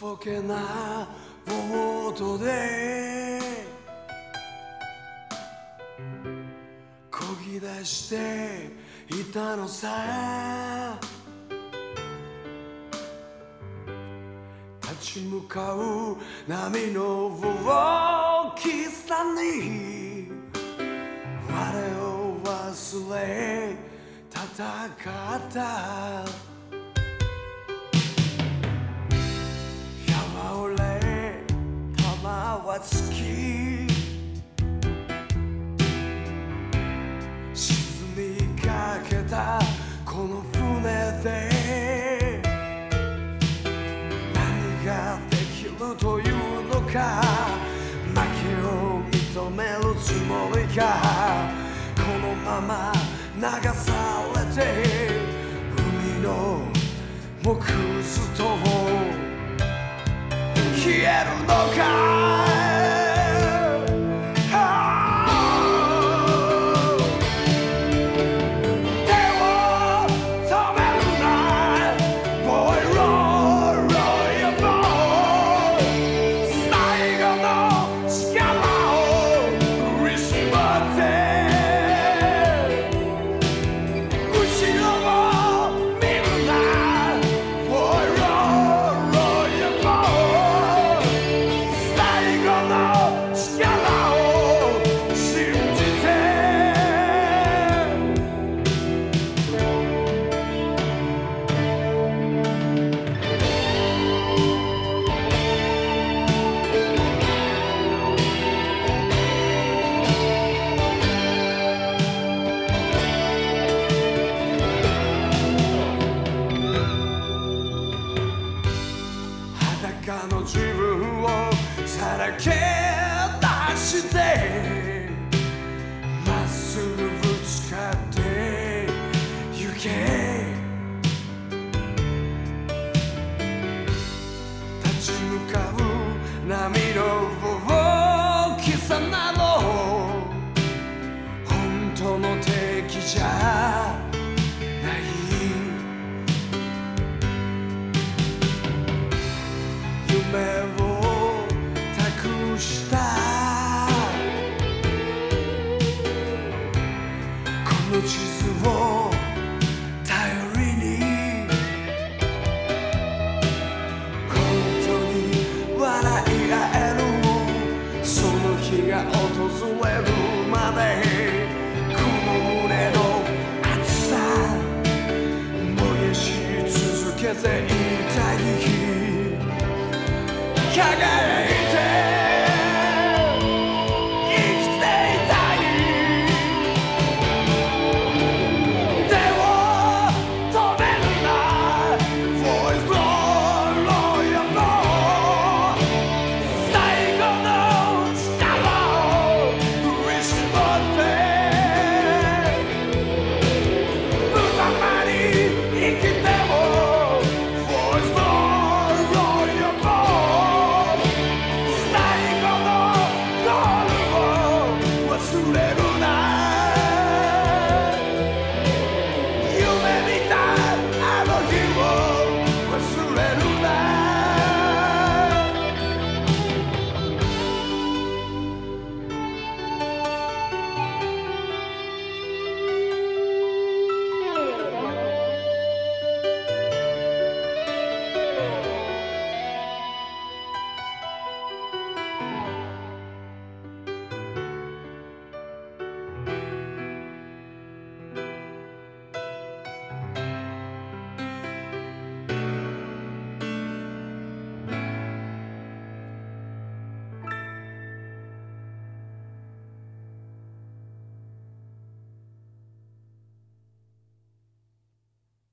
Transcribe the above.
ぼけなボートでこぎ出していたのさ。立ち向かう波の大きさに。我を忘れ戦った。沈みかけたこの船で何ができるというのか負けを認めるつもりかこのまま流されて海の木図と消えるのか？の自分をさらけ出してまっすぐぶつかって行け。の地図を頼りに。本当に笑い合えるその日が訪れるまでこの胸の熱さ燃やし続けていた